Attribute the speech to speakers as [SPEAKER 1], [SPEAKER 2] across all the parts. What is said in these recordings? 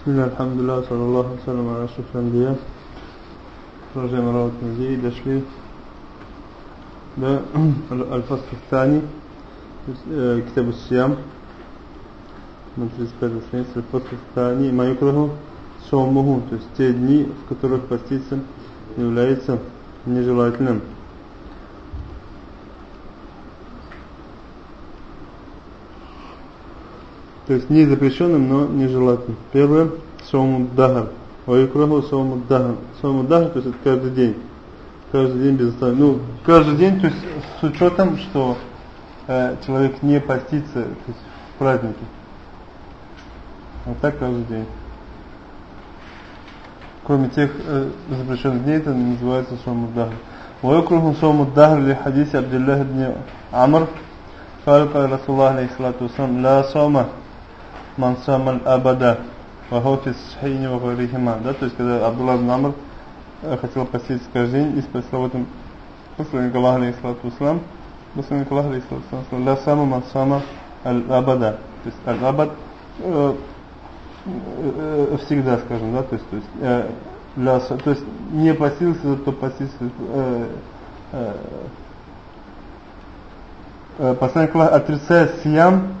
[SPEAKER 1] بسم الله الحمد لله صلى الله وسلم على أشرف الأنبياء продолжаем работать музей дошли до الفصل الثاني كتاب الصيام на 35 странице الفصل الثاني ما يكره صومه то есть те дни в которых поститься является нежелательным То есть не запрещенным, но нежелательным. Первое, сауму дахар. Вайкраху сауму дахар. Сауму дахар, то есть это каждый день. Каждый день без остановки. Ну, каждый день, то есть с учетом, что э, человек не постится то есть, в праздники. Вот так каждый день. Кроме тех э, запрещенных дней, это называется сауму дахар. ويكره صوم الدهر لحديث عبد الله بن عمرو قال قال رسول الله عليه الصلاة والسلام لا صوم ман самаль абада вахофис шхейни вахарихима. Да, то есть когда Абдулла ибн Амр хотел поститься каждый день и спросил об этом посланник Аллаха алейхиссалату вассалам, посланник Аллаха алейхиссалату вассалам, ля сама ман сама аль абада. То есть аль абад э, э, всегда, скажем, да, то есть, то есть, э, ля, то есть не постился, то постился э, э, посланник Аллаха отрицает сиям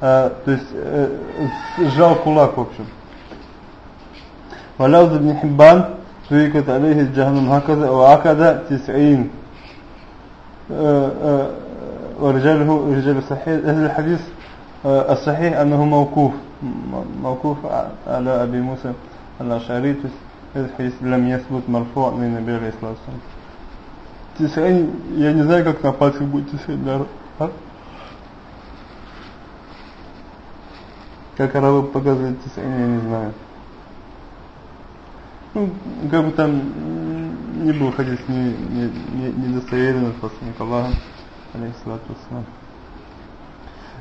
[SPEAKER 1] а, то есть э, сжал кулак в общем. ولوز بن حبان سويكت عليه جهنم هكذا وعكد تسعين ورجاله رجال الصحيح هذا الحديث الصحيح أنه موقوف موقوف على أبي موسى الأشعري هذا الحديث لم يثبت مرفوع من النبي عليه الصلاة والسلام تسعين я не знаю как на пальцах будет тисаин Как арабы показывают тисайни, я не знаю. Ну, как бы там не был хадис не, не, не, недостоверен от посланника Аллаха, алейхиссалату вассалам.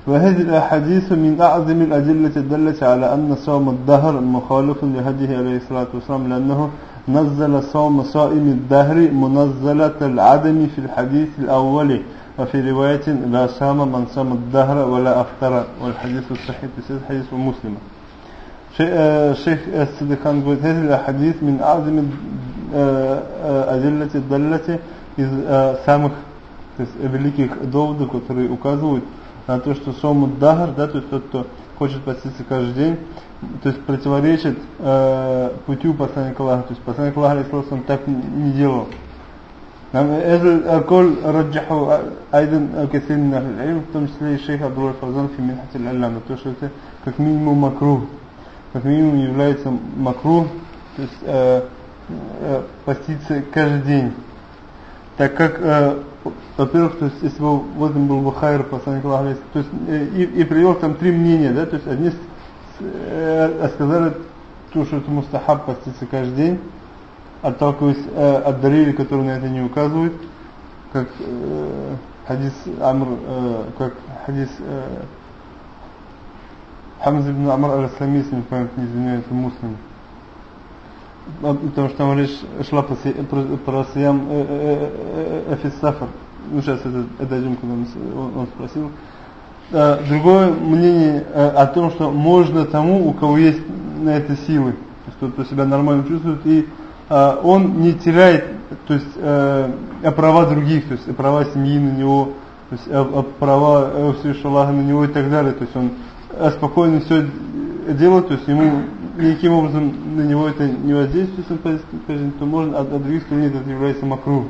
[SPEAKER 1] وهذه الأحاديث من أعظم الأدلة الدالة على أن صوم الدهر مخالف لهديه عليه الصلاة والسلام لأنه نزل صوم صائم الدهر منزلة العدم في الحديث الأول وفي رواية لا صام من صام الدهر ولا أفطر والحديث الصحيح في حديث مسلم الشيخ الصديقان يقول هذه الأحاديث من أعظم أدلة الدلة из самых то есть, великих доводов, которые указывают на то, что сому дагар, да, то есть тот, кто хочет поститься каждый день, то есть противоречит э, путю посланника Аллаха. То есть посланник Аллаха, так не делал. نعم الكل رجحوا أيضا كثير من أهل العلم в том числе и шейх Абдулла Фазан في منحة العلامة то что это как минимум макрух как минимум является макрух то есть э, э, поститься каждый день так как э, во-первых, то есть если бы в этом был бы хайр посланник Аллаха, то есть э, и, и привел там три мнения, да, то есть одни э, сказали то, что это мустахаб поститься каждый день, отталкиваясь э, от далили, которые на это не указывают, как э, хадис Амр, э, как хадис э, Хамз ибн Амр аль-Аслами, если не память не изменяет, муслим. Потому что там речь шла про, про, про сиям эфиссафар. Ну, сейчас это, один, когда он, он спросил. Другое мнение о том, что можно тому, у кого есть на это силы, то есть тот, кто себя нормально чувствует, и он не теряет то есть, э, права других, то есть права семьи на него, то есть э, права э, Аллаха на него и так далее. То есть он э, спокойно все делает, то есть ему никаким образом на него это не воздействует, то можно, а, а других стран это является макру.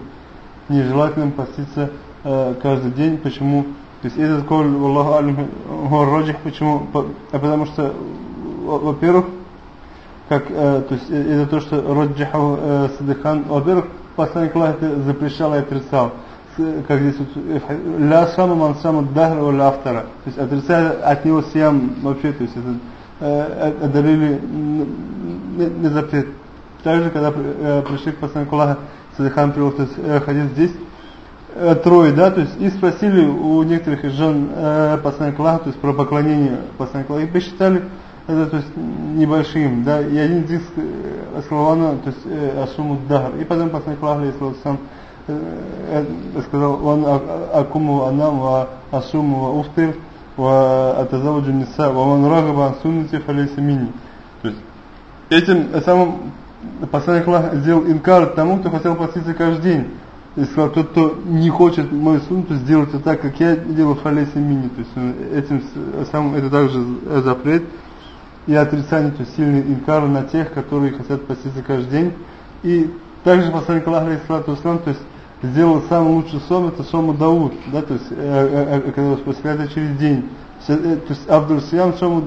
[SPEAKER 1] Нежелательным поститься э, каждый день. Почему? То есть этот коль, Аллаху алим, почему? А потому что, во-первых, как, э, то есть э, то, что Роджиху э, Садыхан, во-первых, посланник Аллаха это запрещал и отрицал. Как здесь вот, э, ля сама ман сама дахра ва автора. То есть отрицая от него сиям вообще, то есть это э, одарили не запрет. также, когда э, пришли к посланнику Аллаха, Садыхан привел, то есть э, хадис здесь, э, трое, да, то есть и спросили у некоторых из жен э, посланника Аллаха, то есть про поклонение посланника Аллаха, и посчитали это то есть небольшим, да, и один диск э, Аславана, то есть э, Ашуму дагр И потом посланник Аллаха, если сам э, э, сказал, он акуму анам ва ашуму ва уфтир ва атазаваджу ниса ва ман рагаба ан суннити фалейси. То есть этим самым посланник клах сделал инкар тому, кто хотел поститься каждый день. И сказал, тот, кто не хочет мою сунниту, сделайте так, как я делаю фалейси мини. То есть этим самым это также запрет и отрицание, то есть сильный инкар на тех, которые хотят поститься каждый день. И также посланник Аллаха, то есть сделал самый лучший сон, это сон Дауд, да, то есть, э, э, когда посвятят через день. То есть Абдул Сиям Сому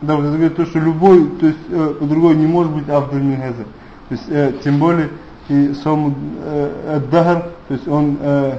[SPEAKER 1] Дауд, это говорит то, что любой, то есть э, другой не может быть Абдул Михаза. То есть, э, тем более, и Сому э, Дахар, то есть он э,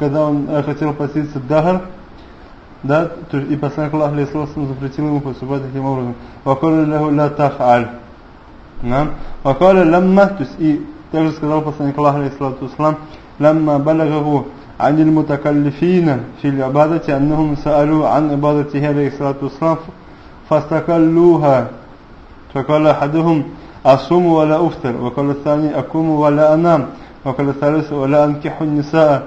[SPEAKER 1] когда он хотел поститься الدهر да, и посланник Аллаха алейхиссалам запретил ему поступать таким образом. وقال له لا تفعل. نعم. وقال لما, то есть и также сказал посланник Аллаха алейхиссалам لما بلغه عن المتكلفين في العبادة أنهم سألوا عن عبادته عليه الصلاة والسلام فاستقلوها فقال أحدهم أصوم ولا أفطر وقال الثاني أقوم ولا أنام وقال الثالث ولا أنكح النساء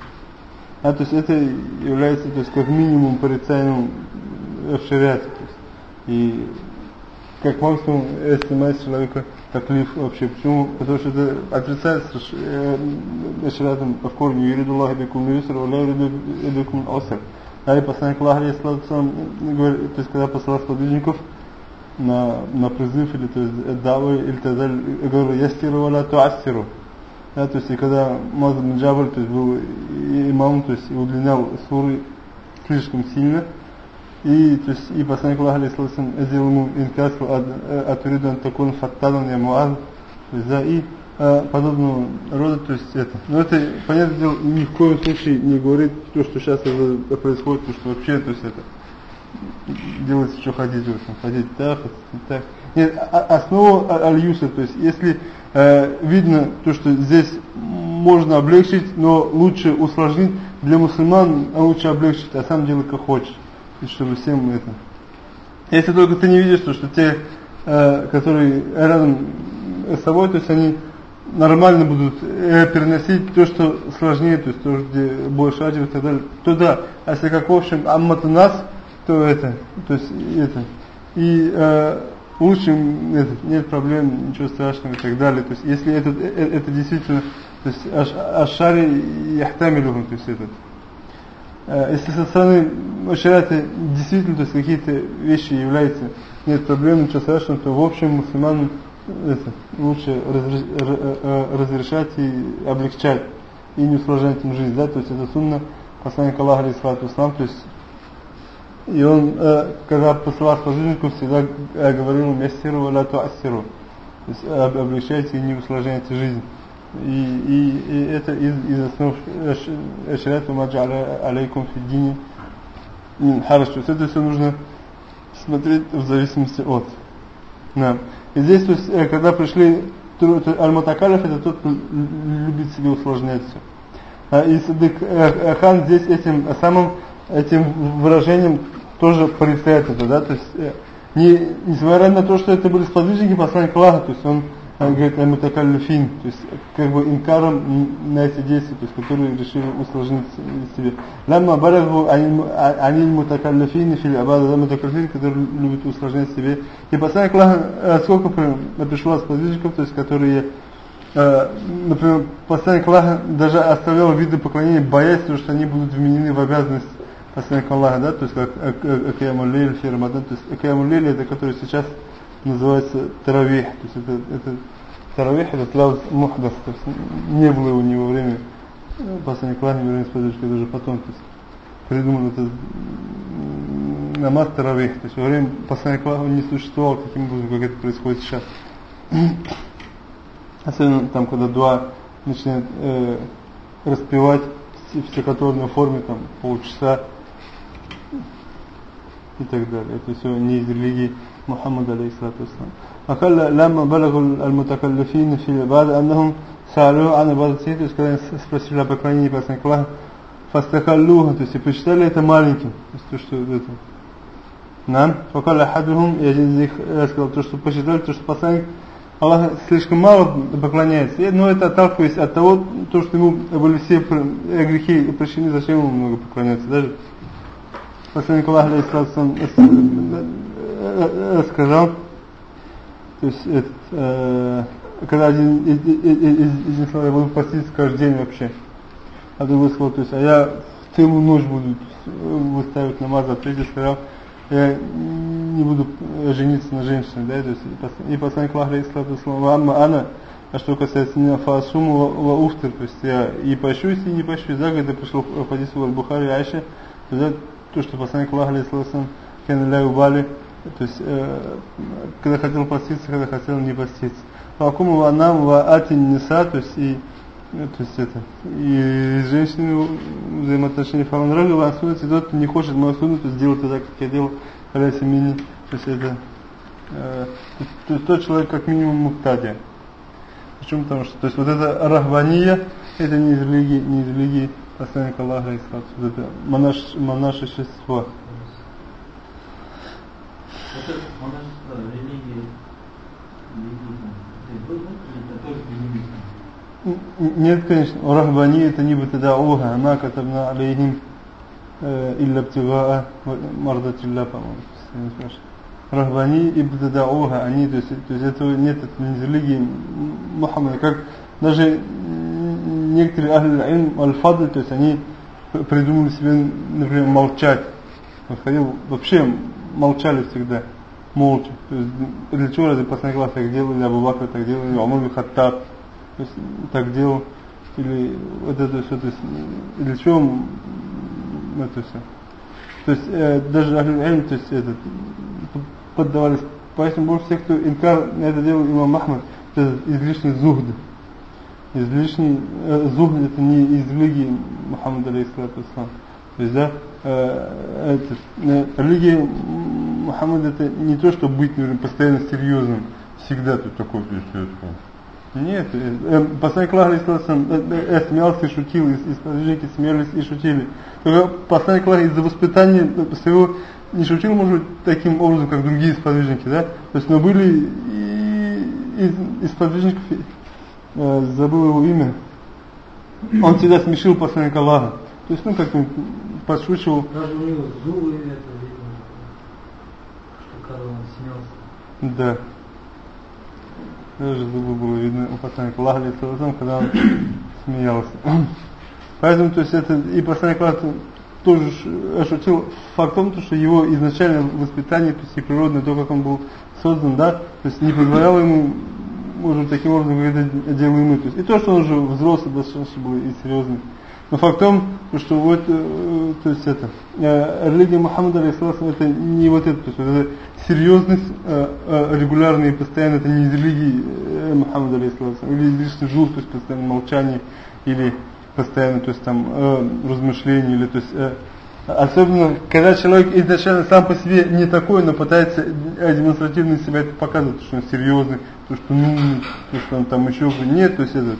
[SPEAKER 1] а, то есть это является то есть как минимум порицаемым в то и как максимум снимает с человека таклиф вообще. Почему? Потому что это отрицается э, шариатом в корне. Юриду Аллах бикум юср, ва ла юриду бикум оср. А и посланник Аллаха, говорит, то есть когда посылал сподвижников на, на призыв или то есть давы, или тогда говорил, ястиру валя туассиру. Да, то есть и когда Маза бин Джабаль, то есть был имам, то есть и удлинял суры слишком сильно, и, то есть, и посланник Аллаха, алейхиссалам, сделал ему инкар, от Уридан такун фаттадан я муаз, за и а, подобного рода, то есть это. Но это, понятное дело, ни в коем случае не говорит то, что сейчас это происходит, то, что вообще, то есть это делается, что хотите, в общем, хотите так, так. Нет, а, основа аль-юса, то есть если э, видно то, что здесь можно облегчить, но лучше усложнить, для мусульман а лучше облегчить, а сам делай как хочешь, и чтобы всем это. Если только ты не видишь, то, что те, э, которые рядом с собой, то есть они нормально будут э, переносить то, что сложнее, то есть то, где больше аджи и так далее, то да. А если как в общем аммат нас, то это, то есть это. И э, лучше это, нет проблем, ничего страшного и так далее. То есть если это, это, это действительно, то есть ашари яхтамилюхум, то есть этот. Э, если со стороны шариата действительно, то есть какие-то вещи являются, нет проблем, ничего страшного, то в общем мусульманам это, лучше э, разрешать и облегчать и не усложнять им жизнь, да, то есть это сунна посланника Аллаха алейхиссалату то есть и он, э, когда посылал сподвижников, всегда э, говорил «Мясиру ла туассиру», то есть облегчайте и не усложняйте жизнь. И, и, и это из, из основ шариата маджаля алейкум фиддини есть это все нужно смотреть в зависимости от. Да. И здесь, то есть, э, когда пришли Аль-Матакалев, это тот, кто любит себе усложнять все. А, и Садык э, э, Хан здесь этим самым этим выражением тоже порицает это, да, то есть не, несмотря на то, что это были сподвижники посланника Аллаха, то есть он говорит о мутакаллифин, то есть как бы инкаром на эти действия, то есть которые решили усложнить себе. Ламма барагу аниль мутакаллифин фил абада, мутакаллифин, которые любят усложнять себе. И посланник Аллаха, сколько пришло сподвижников, то есть которые например, посланник Аллаха даже оставлял виды поклонения, боясь, что они будут вменены в обязанность посланника Аллаха, да, то есть как Акиямуллиль, Рамадан, то есть Акиямуллиль это который сейчас называется Таравих, то есть это, это Таравих это тлаус мухдас, то есть не было у него время посланник Аллаха, время сподвижника, даже потом, то есть придумал это намаз Таравих, то есть во время посланника он не существовал таким образом, как это происходит сейчас. Особенно там, когда дуа начинает э, распевать в стихотворной форме, там, полчаса и так далее. Это все не из религии Мухаммада, алейхиссалату وقال لما بلغ المتكلفين في العبادة أنهم سألوا عن عبادته то есть когда спросили о поклонении посланника Аллаха فاستقلوها то есть и посчитали это маленьким то есть то что это нам فقال أحدهم я из них сказал то что посчитали то что посланник Аллах слишком мало поклоняется. Но это отталкиваясь от того, то, что ему были все грехи прощены, зачем ему много поклоняться. Даже посланник Аллаха сказал, то есть это, э, когда один из, из, них сказал, я буду поститься каждый день вообще. А другой сказал, то есть, а я целую ночь буду выставить намаз, а третий сказал, я не буду жениться на женщине, да, то есть и посланник Аллаха алейхиссалату амма ана, а что касается меня фасуму ва уфтер, то есть я и пощусь, и не пощусь, да, когда пришел в хадису в Аль-Бухари Айша, то, то, что посланник Аллаха алейхиссалату кен ля убали, то есть э, когда хотел поститься, когда хотел не поститься. Факуму ва нам ва атин ниса, то есть и то есть это и с женщиной взаимоотношения фаран раги ва и тот не хочет мою суну, то сделать так, как я делал, аля семени, то есть это э, то есть тот человек как минимум муктадия. Почему? Потому что то есть вот это рахбания, это не из религии, не из религии посланника Аллаха, это монаш, монашество. Это монашество, религия, нет, конечно, рахбани это не бтадауха, ма катабна алейхим илля птигаа мардатилля, по-моему, Рахбани и бтадауха, они, то есть, то есть этого нет, это не религии Мухаммада, как даже некоторые ахли аль-фадль, то есть они придумали себе, например, молчать. Ходил, вообще молчали всегда, молча. То есть для чего разве последний класс так делали, Абу Бакр так делали, Умар Хаттаб, то есть так делал, или вот это все, то есть для чего это все. То есть э, даже Ахлюль то есть этот, поддавались, поэтому больше всех, кто инкар на это делал имам Махмад, это излишний зухд. Излишний э, зухд это не из Мухаммада алейхиссалату То есть, да, э, это, э, религия Мухаммада это не то, чтобы быть наверное, постоянно серьезным, всегда тут такой, то нет, э, посланник Аллаха э, э, смеялся и шутил, и, и сподвижники смеялись и шутили. Только посланник Аллаха из-за воспитания своего не шутил, может быть, таким образом, как другие сподвижники, да? То есть, но были и из, из сподвижников, э, забыл его имя, он всегда смешил посланника Аллаха. То есть, ну, как-то подшучивал.
[SPEAKER 2] Даже у него зубы это видно, что когда он смеялся.
[SPEAKER 1] Да даже зубы было видно у посланника Аллаха, когда он смеялся. Поэтому, то есть это и посланник Аллаха тоже ошутил факт в том, что его изначальное воспитание, то есть и природное, то, как он был создан, да, то есть не позволяло ему, может таким образом, как это делаем мы. То есть и то, что он уже взрослый, достаточно был и серьезный. Но факт в том, что вот, э, то есть это, э, религия Мухаммада, это не вот это, то есть это серьезность э, регулярная и постоянно, это не из религии Мухаммада, или излишняя жесткость, постоянное молчание, или постоянно, то есть там размышления, или то есть Особенно, когда человек изначально сам по себе не такой, но пытается демонстративно себя это показывать, что он серьезный, то, что ну, то, что он там еще нет, то есть это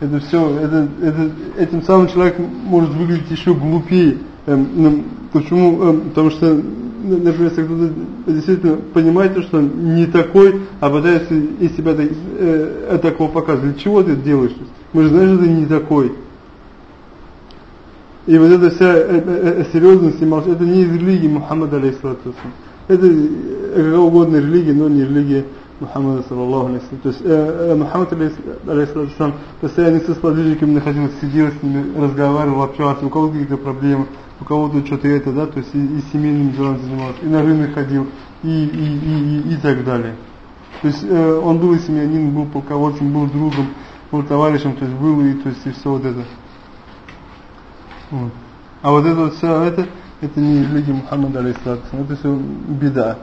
[SPEAKER 1] это все, это, это, этим самым человек может выглядеть еще глупее, Эм, ну, почему? Эм, потому что, например, если кто-то действительно понимает, что он не такой, а пытается из себя так, э, такого показывать. Для чего ты это делаешь? Мы же знаем, что ты не такой. И вот эта вся э, э, э серьезность и молчание, это не из религии Мухаммада, алейхиссалату Это какая угодно религия, но не религия Мухаммада, саллаллаху алейхи То есть э, Мухаммад, алейхиссалату постоянно со сподвижниками находился, сидел с ними, разговаривал, общался, у кого-то какие-то проблемы, у кого-то что-то это, да, то есть и, и семейными делами занимался, и на рынок ходил, и, и, и, и, и так далее. То есть э, он был и семьянин, был полководцем, был другом, был товарищем, то есть был и, то есть и все вот это. Вот. А вот это вот все, это, это не религия Мухаммада, алейхиссалату это все беда.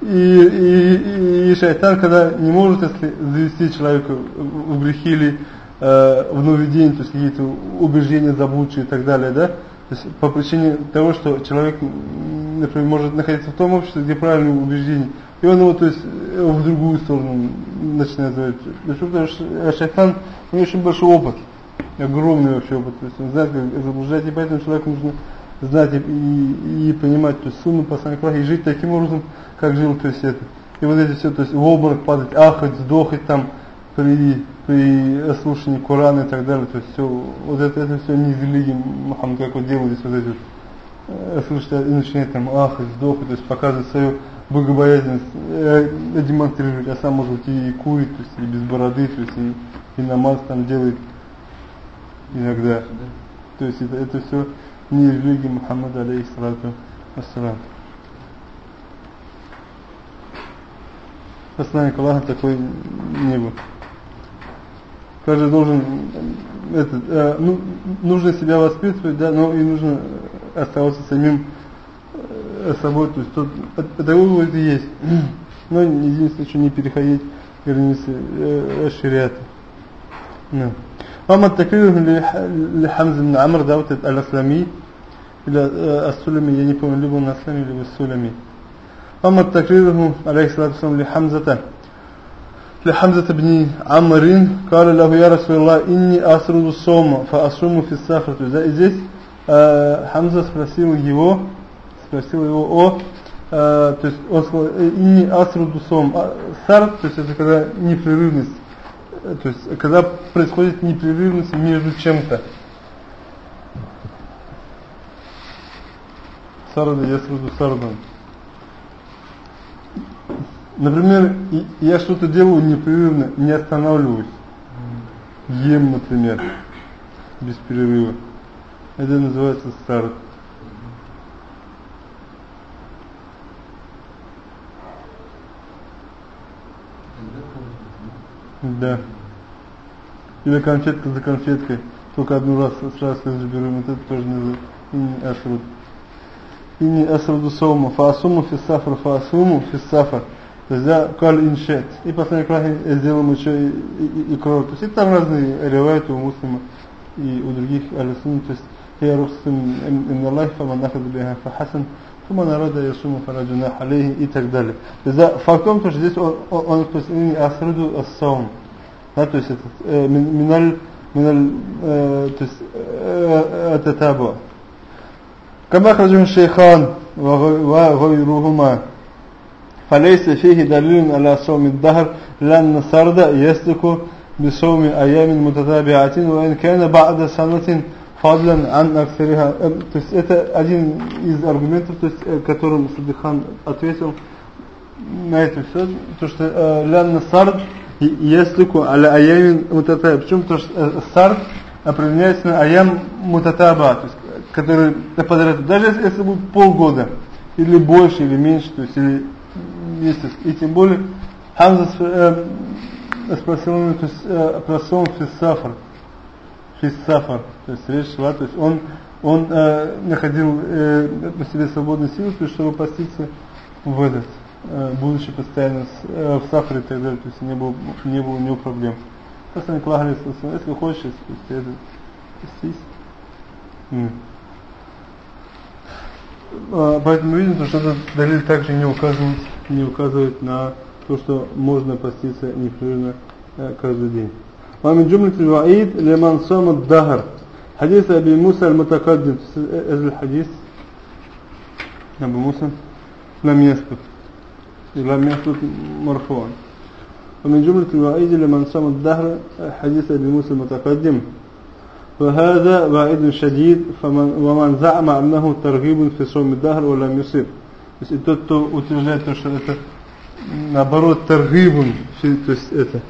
[SPEAKER 1] И, и, и, шайтан, когда не может если завести человека в грехи или э, в новый день, то есть какие-то убеждения заблудшие и так далее, да, то есть по причине того, что человек, например, может находиться в том обществе, где правильные убеждения, и он его, то есть, в другую сторону начинает заводить. Потому что шайтан, у него очень большой опыт огромный вообще опыт, то есть он знает, как заблуждать, и поэтому человеку нужно знать и, и, и понимать, то есть сунну послания Аллаха, и жить таким образом, как жил, то есть это. И вот эти все, то есть в обморок падать, ахать, сдохать там при, при слушании Корана и так далее, то есть все, вот это, это все не из религии Мухаммад, как вот делают здесь вот эти вот, э, слушать и начинает там ахать, сдохать, то есть показывать свою богобоязненность, э, демонстрировать, а сам может и курит, то есть и без бороды, то есть и, и намаз там делает иногда. То есть это, это все не религия Мухаммада, алейхиссалату ассалам. Посланник Аллаха такой не был. Каждый должен, это, э, ну, нужно себя воспитывать, да, но и нужно оставаться самим э, собой, то есть тот, это и есть. Но единственное, что не переходить границы э, шариата. No. أما التكرير لحمز بن عمرو دوت الأسلمي إلى السلمي يعني يكون لبو الأسلمي لبو السلمي أما التكرير عليه الصلاة والسلام لحمزة لحمزة بن عمرو قال له يا رسول الله إني أسرد الصوم فأصوم في السفر здесь Хамза спросил его спросил его о то есть он сказал «Инни асруду сом». Сард, то есть это когда непрерывность То есть когда происходит непрерывность между чем-то. Сарда, я сразу сардан. Например, я что-то делаю непрерывно, не останавливаюсь. Ем, например, без перерыва. Это называется старт. Да. Или конфетка за конфеткой. Только одну раз сразу разберем. Вот это тоже не за... Асруд. Ини асруду саума. Фаасуму фиссафр. Фаасуму фиссафр. Тогда каль иншет. И последний раз сделаем еще и, и, и кровь. То есть это там разные ревайты у муслима и у других алисун. То есть я рухсим им Аллах, фаман ахаду биха фахасан. ثم أراد يصوم فلا جناح عليه и так далее. То есть, факт в том, что здесь он, он, он то есть, не асруду ассаум. Да, то есть, это, э, миналь, миналь, э, то есть, это табу. كما أخرجه الشيخان وغيرهما فليس فيه دليل على صوم الدهر لأن السرد يسلك بصوم أيام متتابعة وإن كان بعد سنة фадлан ан аксариха. То есть это один из аргументов, то есть, которым Садыхан ответил на это все, то что лянна сард яслику аля аямин мутатаба. Почему? Потому что сард определяется на аям мутатаба, то есть который подряд. Даже если это будет полгода, или больше, или меньше, то есть или месяц. И тем более Хамза э, спросил то есть э, про сон фиссафр фиссафар, то есть речь шла, то есть он, он э, находил э, на себе то есть чтобы поститься в этот, э, будучи постоянно с, э, в сафаре и так далее, то есть не было, не было у него проблем. Не говорит, если хочешь, если это, постись. Mm. Поэтому видим, что этот далиль также не указывает, не указывает на то, что можно поститься непрерывно э, каждый день. ومن جملة الوعيد لمن صام الدهر حديث أبي موسى المتقدم هذا الحديث أبو موسى لم يثبت لم يثبت مرفوعا ومن جملة الوعيد لمن صام الدهر حديث أبي موسى المتقدم وهذا وعيد شديد فمن ومن زعم أنه ترغيب في صوم الدهر ولم يصير بس это то утверждает, что это наоборот торгибун, то есть это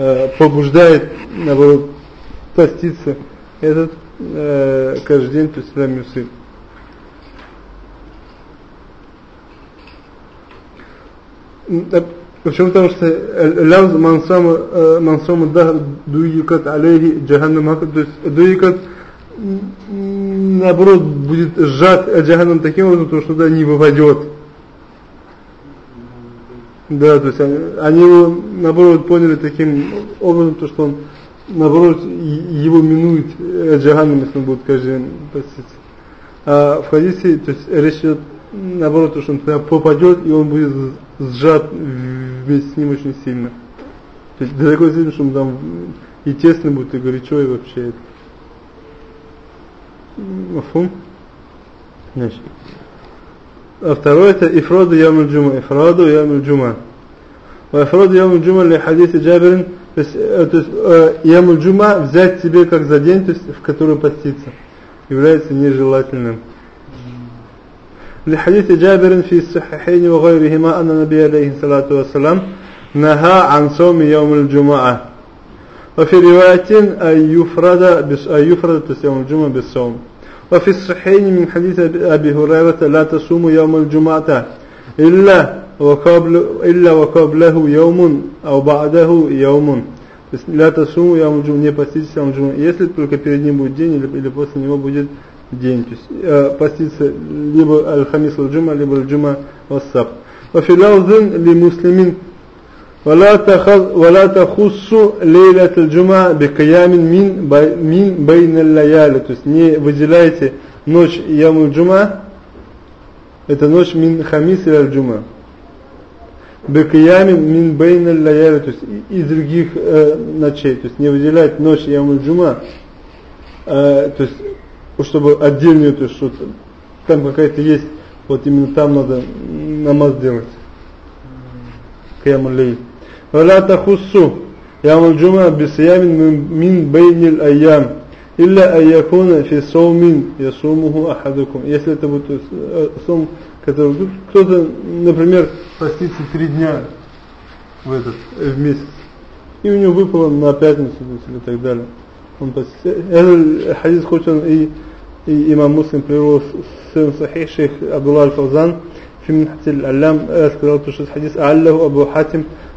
[SPEAKER 1] э, побуждает наоборот поститься этот э, каждый день, есть лам юсир. Почему? Потому что лявз мансам дахр дуикат алейхи джаханнам то есть дуикат наоборот будет сжат джаханнам таким образом, что туда не попадет. Да, то есть они, они его наоборот поняли таким образом, то, что он наоборот его минует джаханнам, если он будет каждый день поститься. А в хадисе, то есть речь идет наоборот, то, что он туда попадет и он будет сжат вместе с ним очень сильно. То есть до такой степени, что он там и тесно будет, и горячо, и вообще это. Мафум? Значит. А второе это ифраду яму джума. Ифраду яму джума. وإفراد يوم الجمعة لحديث جابر то есть, то есть э, яму джума взять себе как за день, то есть в который поститься, является нежелательным. لحديث جابر في الصحيحين وغيرهما أن النبي عليه الصلاة والسلام نهى عن صوم يوم الجمعة وفي رواية أن يفرد أن يفرد يوم الجمعة بالصوم وفي الصحيحين من حديث أبي هريرة لا تصوم يوم الجمعة إلا وقبل إلا وقبله يوم أو بعده يوم لا تصوم يوم الجمعة не поститесь يوم الجمعة если только перед ним будет день или, или после него будет день. То есть э, поститься либо аль-хамис аль-джума, либо аль-джума вассаб. وفي لوظ لمسلمين ولا تخص ولا تخص ليلة الجمعة بقيام من من بين الليالي то есть не выделяйте ночь яму джума это ночь мин хамис или аль-джума бекиями мин бейн аль то есть из других э, ночей то есть не выделять ночь яму джума э, то есть чтобы отдельную, то есть что там какая-то есть, вот именно там надо намаз делать. Кияму лей. Валя тахуссу яму джума бисиямин мин бейнил айям. Илля айякуна фи соумин ясумуху ахадукум. Если это будет э, сом, который кто-то, например, постится три дня в этот в месяц, и у него выпало на пятницу или так далее. Он постится. Этот хадис хоть он и и имам Муслим привел сын Сахих, шейх Абдулла Аль-Фавзан, في منحة الأعلام сказал, что хадис أعله أبو حاتم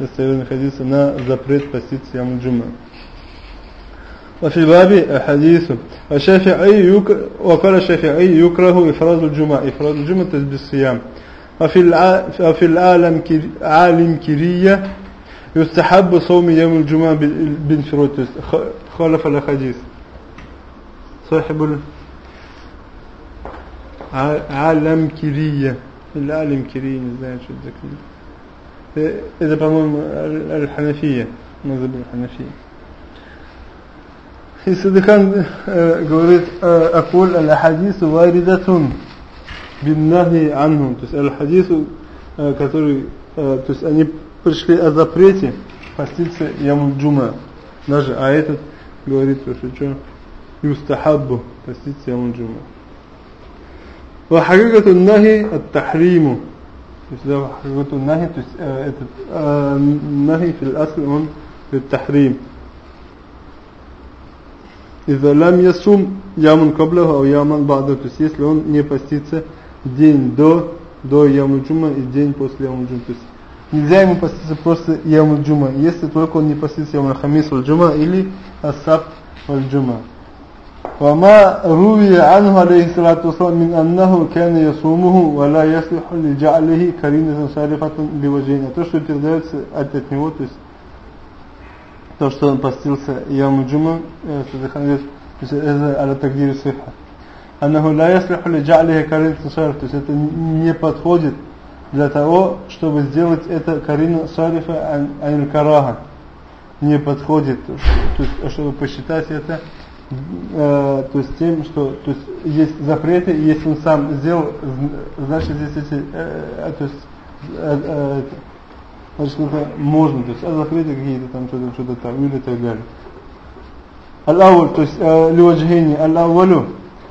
[SPEAKER 1] достоверные хадисы на запрет поститься яму джума. وفي الباب حديث الشافعي يك... وقال الشافعي يكره إفراد الجمعة إفراد الجمعة بالصيام وفي الع... في العالم كر... عالم كرية يستحب صوم يوم الجمعة بانفراد خالف الحديث صاحب عالم كرية العالم كرية не знаю что это такое это по-моему الحنفية مذهب الحنفية и Садыхан говорит أقول الأحاديث واردة بالنهي عنه то есть الحديث который то есть они пришли о запрете поститься яму джума даже а этот говорит что что يستحب поститься яму джума وحقيقة النهي التحريم есть да, хажвату нахи, то есть э, этот э, нахи фил асли, он тахрим. Иза лам ясум ямун каблаху, ау яман ба'да, то есть если он не постится день до, до ямуджума и день после ямуджума, то есть нельзя ему поститься просто ямуджума, если только он не постится ямун хамис валь джума или асаб валь джума. وما روي عنه عليه الصلاة والسلام من أنه كان يصومه ولا يصلح لجعله كرينة صارفة بوجهين то что передается от, от него то есть то что он постился Яму Джума это это على تقدير الصحة أنه لا يصلح لجعله كرينة صارفة то есть это не подходит для того чтобы сделать это карина сарифа ан караха не подходит то есть чтобы посчитать это э, то есть тем, что то есть есть запреты, если он сам сделал, значит здесь эти, э, то есть э, э, значит это можно, то есть а запреты какие-то там что-то что-то там или так далее. Аль-Ауль, то есть леваджхини, Аль-Аулю,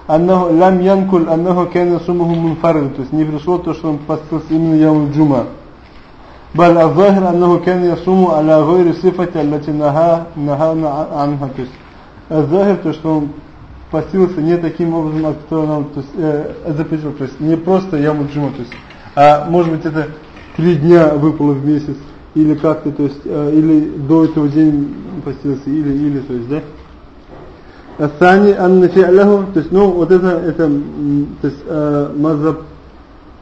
[SPEAKER 1] أنه لم ينقل أنه كان يصومه منفرد то есть не пришло то что он постился именно يوم الجمعة بل الظاهر أنه كان يصوم على غير صفة التي نهى نهانا عنها то есть а Захир, то что он постился не таким образом, а который нам то есть, э, запретил. То есть не просто яму джима, то есть, а может быть это три дня выпало в месяц, или как-то, то есть, э, или до этого день постился, или, или, то есть, да? Сани анна фи'ляху, то есть, ну, вот это, это, то есть, э, мазаб,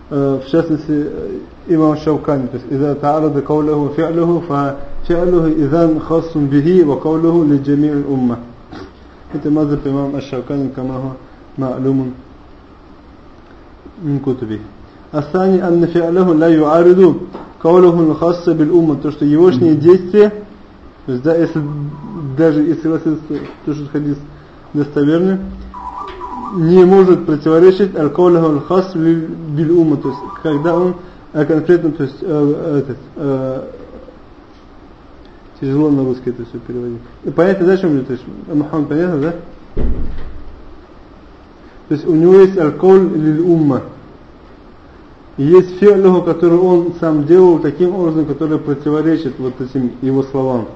[SPEAKER 1] э, в частности, э, имам Шаукани, то есть, «Иза та'арада кавляху фи'ляху, фа фи'ляху изан хасун бихи, ва кавляху ли джами'л умма». Это мазаб имам Аш-Шаукани камаху ма'лумун мин кутуби. Асани анна фи'аляху ла ю'ариду каулаху хасса бил умма. То, что егошние действия, то есть, да, если, даже если согласиться, то, что хадис достоверный, не может противоречить аль-каулаху хасс бил умма. То есть, когда он конкретно, то есть, этот, Тяжело на русский это все переводить. И понятно, да, чем то есть Мухаммад понятно, да? То есть у него есть алкоголь лиль умма. И есть фи'люху, который он сам делал таким образом, который противоречит вот этим его словам.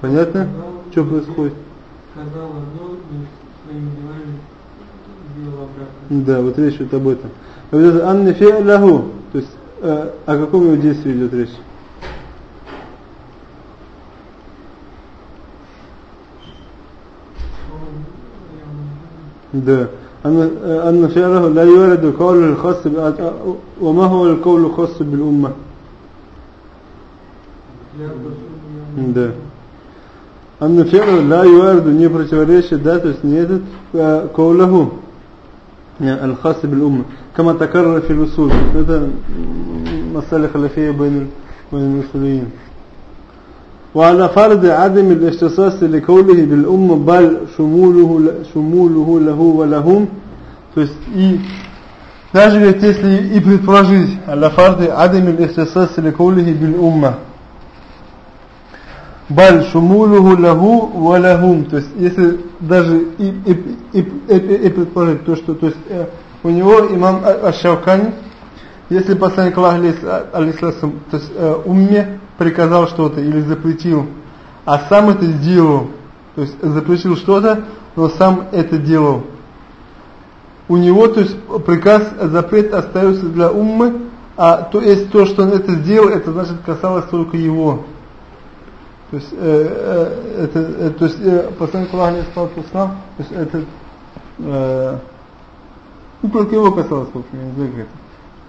[SPEAKER 1] Понятно? Что происходит?
[SPEAKER 2] Сказал одно, своими делами сделал обратно.
[SPEAKER 1] Да, вот речь вот об этом. Анни фи'ляху, то есть Э, о каком его действии идет речь? Да. أن فعله لا يورد القول الخاص وما هو القول الخاص بالأمة да أن فعله لا يورد не противоречит да то есть не этот قوله الخاص بالأمة كما تكرر في الوصول هذا مسألة خلافية بين بين المسلمين وعلى فرض عدم الاختصاص لقوله بالأمة بل شموله شموله له ولهم то есть и даже ведь если и предположить على فرض عدم الاختصاص لقوله بالأمة Баль шумулюху лаху валахум. То есть, если даже и, и, и, и, и предположить то, что то есть, э, у него имам Аш-Шавкани, если посланник Аллаха, то есть э, умме приказал что-то или запретил, а сам это сделал, то есть запретил что-то, но сам это делал. У него, то есть приказ, запрет остается для уммы, а то есть то, что он это сделал, это значит касалось только его. То есть, э, э, это, э, то есть э, посланник Аллаха, то есть это, э, ну только его касалось, в общем, я не знаю, как это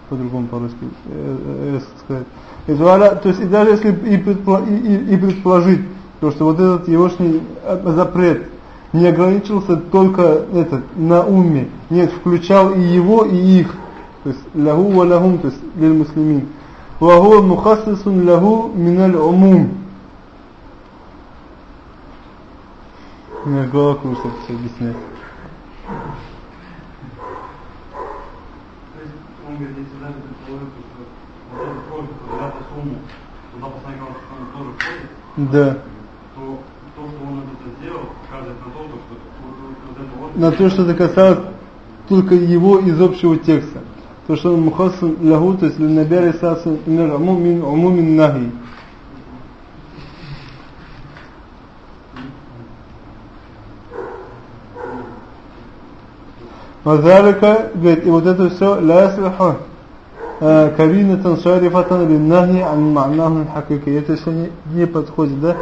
[SPEAKER 1] по-другому по-русски э, э, сказать. И, то есть и даже если и, и, и предположить, то, что вот этот егошний запрет не ограничился только этот, на уме, нет, включал и его, и их, то есть лаху ва лахум, то есть для мусlimин. Ва мухассисун лаху миналь умум. У меня голова кружится все объяснять.
[SPEAKER 3] он говорит, если даже предположить, что вот эту просьбу когда сумму, туда посланник тоже входит,
[SPEAKER 1] да.
[SPEAKER 3] то то, что он это сделал, указывает на то, что.
[SPEAKER 1] На то, что это касалось только его из общего текста. То, что он мухасан лягу, то есть набяри сасан мир умумин умумин нахи. Вазалика, говорит, и вот это все, ля яслиху, кабинетан шарифатан линнахи ан ма'наху хакики. Это все не, не подходит, да?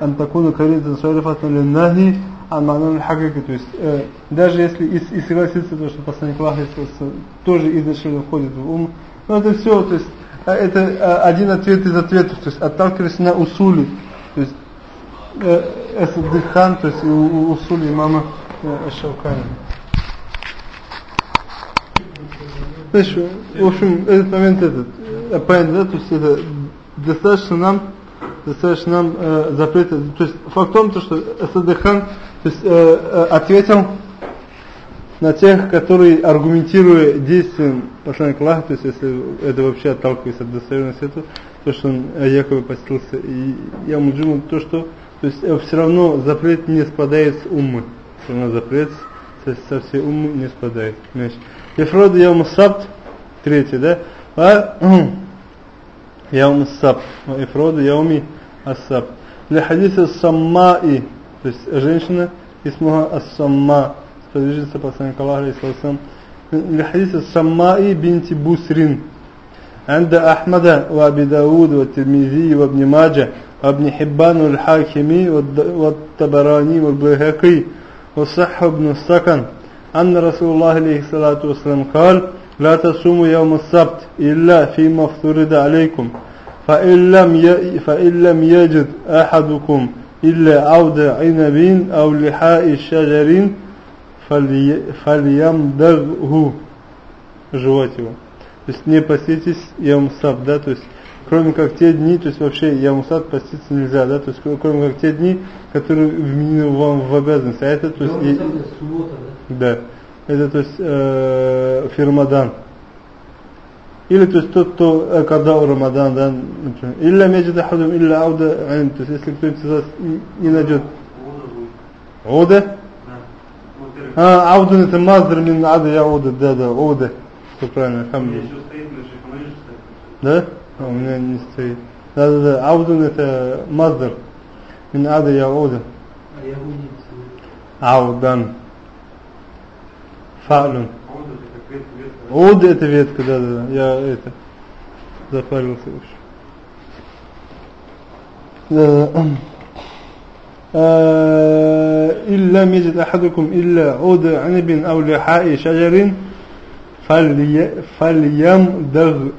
[SPEAKER 1] Ан такуну кабинетан шарифатан линнахи ан ма'наху хакики. То есть, э, даже если и, и согласиться, то, что посланник Аллаха тоже изначально входит в ум, но ну, это все, то есть, а, это а, один ответ из ответов, то есть отталкиваясь на усули, то есть э, эсаддыхан, то есть у, у усули имама э, Шаукани Знаешь, в общем, этот момент этот, э, понятно, да, то есть это достаточно нам, достаточно нам э, запрета, то есть факт в том, то, что Садыхан то есть, э, э, ответил на тех, которые аргументируя действием посланника Аллаха, то есть если это вообще отталкивается от достоверности этого, то, что он э, якобы постился. И я муджиму, то, что то есть все равно запрет не спадает с уммы, все равно запрет со, со всей уммы не спадает. Значит, Ифрод Яум Сабт, третий, да? А Яум Сабт, Ифрод Яуми Асабт. Для хадиса Саммаи, то есть женщина Исмуха Ас-Самма, сподвижница посланника Аллаха, алейхиссалам. Для хадиса Саммаи бинти Бусрин. عند أحمد وأبي داود والترمذي وابن ماجه وابن حبان والحاكمي والطبراني والبيهقي وصح ابن السكن أن رسول الله عليه الصلاة والسلام قال لا تصوموا يوم السبت إلا فيما افترض عليكم فإن لم فإن لم يجد أحدكم إلا عود عنب أو لحاء شجر فلي فليمدغه жевать его. То есть не поститесь ямусаб, да, то есть кроме как те дни, то есть вообще ямусаб поститься нельзя, да, то есть кроме как те дни, которые вменены вам в обязанность, а это, то есть... И,
[SPEAKER 2] суббота,
[SPEAKER 1] да? Да, это то есть э, фирмадан. Или то есть тот, кто э, когда у Рамадан, да, например. Илля меджида худум, илля ауда, то есть если кто-нибудь из вас не найдет. Ода? А, аудун это маздер мин ада я ода, да, да, ода. Все правильно, хамду. Да? А, у меня не стоит. Да, да, да, аудун это маздер. Мин ада я ода.
[SPEAKER 2] А я не
[SPEAKER 1] Аудан. Фалун.
[SPEAKER 3] А вот это как ветка, ветка.
[SPEAKER 1] Ода это ветка, да, да, да. Я это запарился в общем. Да. آه، إن لم يجد أحدكم إلا عود عنب أو لحاء شجر فلي فليمدغه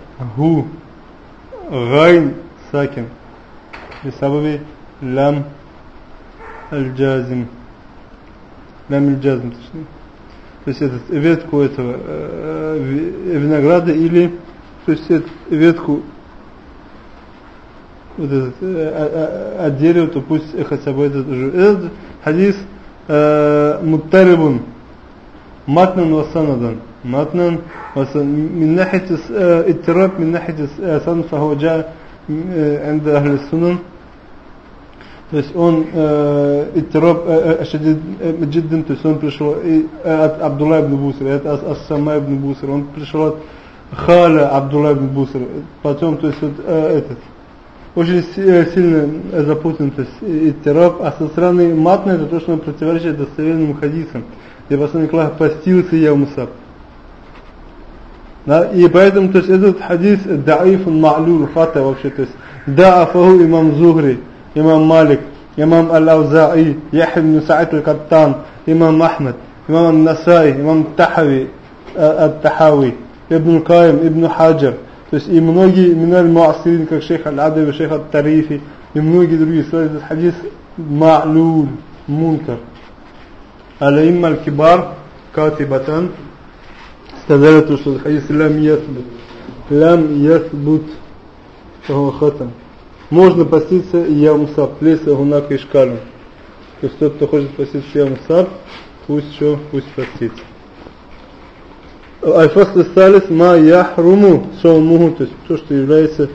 [SPEAKER 1] غين ساكن بسبب لم الجازم لم الجازم точнее. то есть этот, ветку этого э, ви- винограда или то есть эту ветку вот этот, э, э, э, от дерева, то пусть э, хотя бы этот, жу- этот хадис э, муттарибун матнан васанадан матнан васан من ناحية الس- آه، اضطراب من ناحية الس- آه، سند فهو جاء آه، عند أهل السنن то есть он э, اضطراب э, э, شديد э, جدا то есть он пришел и, э, от Абдулла ибн Бусра это от Ас-Сама ибн Бусра он пришел от Халя Абдулла ибн Бусра потом то есть вот э, этот очень си- э, сильно э, запутан, то есть и терап, а со стороны матна это то, что он противоречит достоверным хадисам, где посланник Аллаха постился я мусаб. Да, и поэтому, то есть этот хадис даиф ма'люр фата вообще, то есть да'афаху имам Зухри, имам Малик, имам Ал-Ауза'i, Яхи ибн Са'ид Аль-Каттан, имам Ахмад, имам Насай, имам Тахави, Ат-Тахави, Ибн Каим, Ибн Хаджар, то есть и многие миналь муасирин, как шейх Аль-Адави, шейх Ат-Тарифи, и многие другие, сказали, этот хадис ма'люл, мункар. Аля-имма аль-кибар, катибатан, сказали то, что хадис лям ясбут. Лям ясбут. Хатам. Можно поститься ямусаб. Леса гунака и шкалем. То есть тот, кто хочет поститься ямусаб, пусть что, пусть постится. Аль-Фасл Салис ма яхруму соумуху, то есть то, что является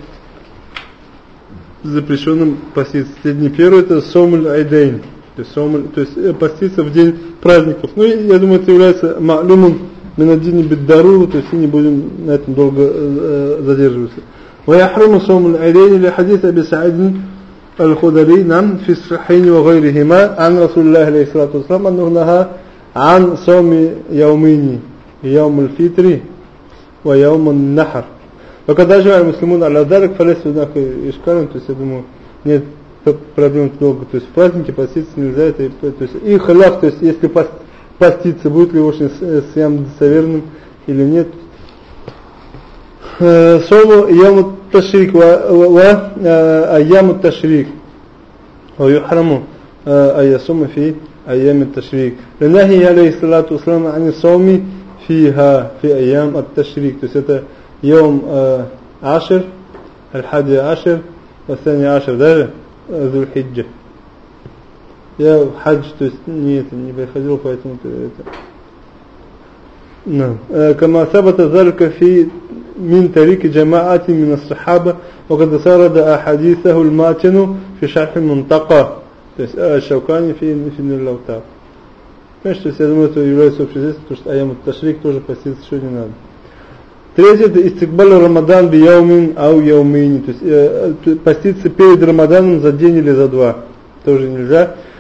[SPEAKER 1] запрещенным поститься. Те дни первые это сомуль айдейн, то есть, то есть э, поститься в день праздников. Ну, я думаю, это является ма'люмун минаддини биддаруру, то есть и не будем на этом долго э, э, задерживаться. ويحرم صوم العيدين لحديث أبي سعيد الخدري نعم في الصحيحين وغيرهما عن رسول الله عليه الصلاة والسلام أنه نهى عن صوم يومين يوم الفطر ويوم النحر وقد أجمع المسلمون على ذلك فليس هناك إشكال то есть я думаю нет п- проблем много. То есть в праздники поститься нельзя, это, и- то есть и халяв, то есть если пост- поститься, будет ли очень съем достоверным или нет. Э, Сому яму ташрик ва ва, э, аяму ташрик. ويحرم آه، أن يصوم في أيام التشريك لنهي عليه الصلاة والسلام عن الصوم فيها في أيام التشريك то есть это يوم آه، عشر الحادي عشر والثاني عشر даже آه، ذو الحجة я в хадж, то есть не это, не приходил, поэтому то это. نعم آه، كما ثبت ذلك في من طريق جماعة من الصحابة وقد سرد أحاديثه الماتن في شرح المنطقة то есть آه، الشوكاني في في اللوتاب Понимаешь, то есть я думаю, это является общеизвестным, потому что аям ташрик тоже поститься еще не надо. Третье, это истикбаль Рамадан би яумин ау яумини. То есть э, э, поститься перед Рамаданом за день или за два. Тоже нельзя.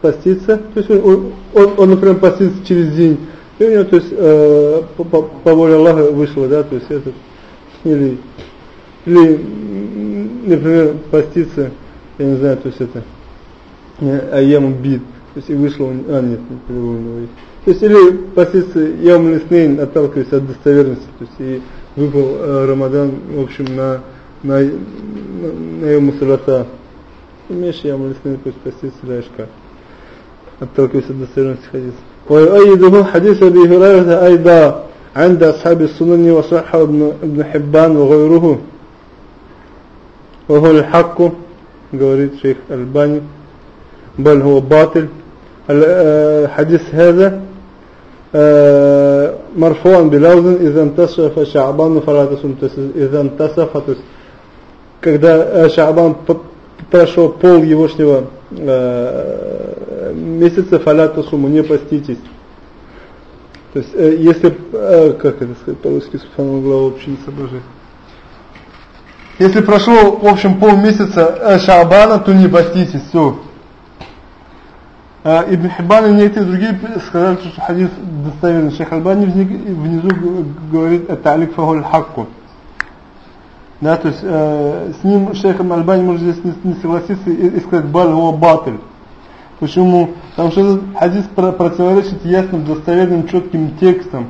[SPEAKER 1] постится, то есть он, он, он, например, постится через день, и у него, то есть, э, по, по, по воле Аллаха вышло, да, то есть это, или, или, например, поститься, я не знаю, то есть это, аям бит, то есть и вышло, а нет, не него есть. То есть или поститься ям лиснейн, отталкиваясь от достоверности, то есть и выпал э, Рамадан, в общем, на, на, на, на ям салата. Имеешь ям лиснейн, пусть поститься ляшка. отталкиваясь от достоверности хадиса. ويؤيده حديث أبي هريرة أيضا عند أصحاب السنن وصحه ابن, ابن حبان وغيره وهو الحق говорит شيخ الباني بل هو باطل الحديث هذا آه، مرفوعا بلفظ إذا انتصف شعبان فلا تصم إذا انتصف то есть, когда э, Шабан п- прошел пол егошнего э, месяца фалята сумму, не поститесь. То есть, э, если, э, как это сказать по-русски, Субхану главу вообще не соображаю. Если прошло, в общем, полмесяца э, Шабана, то не поститесь, все. Э, Ибн Хиббан и некоторые другие сказали, что хадис достоверный. Шейх Альбани вни- внизу говорит это алик фагуль хакку. Да, то есть э, с ним шейхом Альбани может здесь не, не согласиться и, и сказать баль о батль. Почему? Потому что этот хадис про противоречит ясным, достоверным, четким текстам.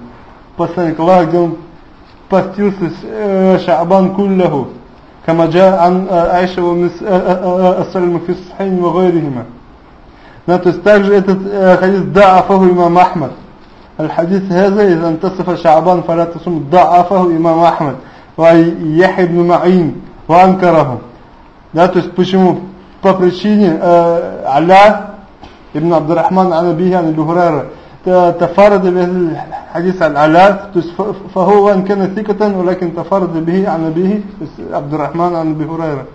[SPEAKER 1] Посланник Аллаха говорил, постился э, Шаабан кулляху, камаджа ан э, айша ва мис э, э, ассалиму фи ва гайрихима. Да, то есть также этот э, хадис да афаху имам Ахмад. Аль хадис хаза из антасафа Шаабан фалатасум да афаху имам Ахмад. بن معين وأنكره да, то есть почему по причине э, Аля ابن عبد الرحمن عن أبيه عن أبي هريرة تفرد بهذا الحديث عن علاء فهو وان كان ثقة ولكن تفرد به عن أبيه عبد الرحمن عن أبي هريرة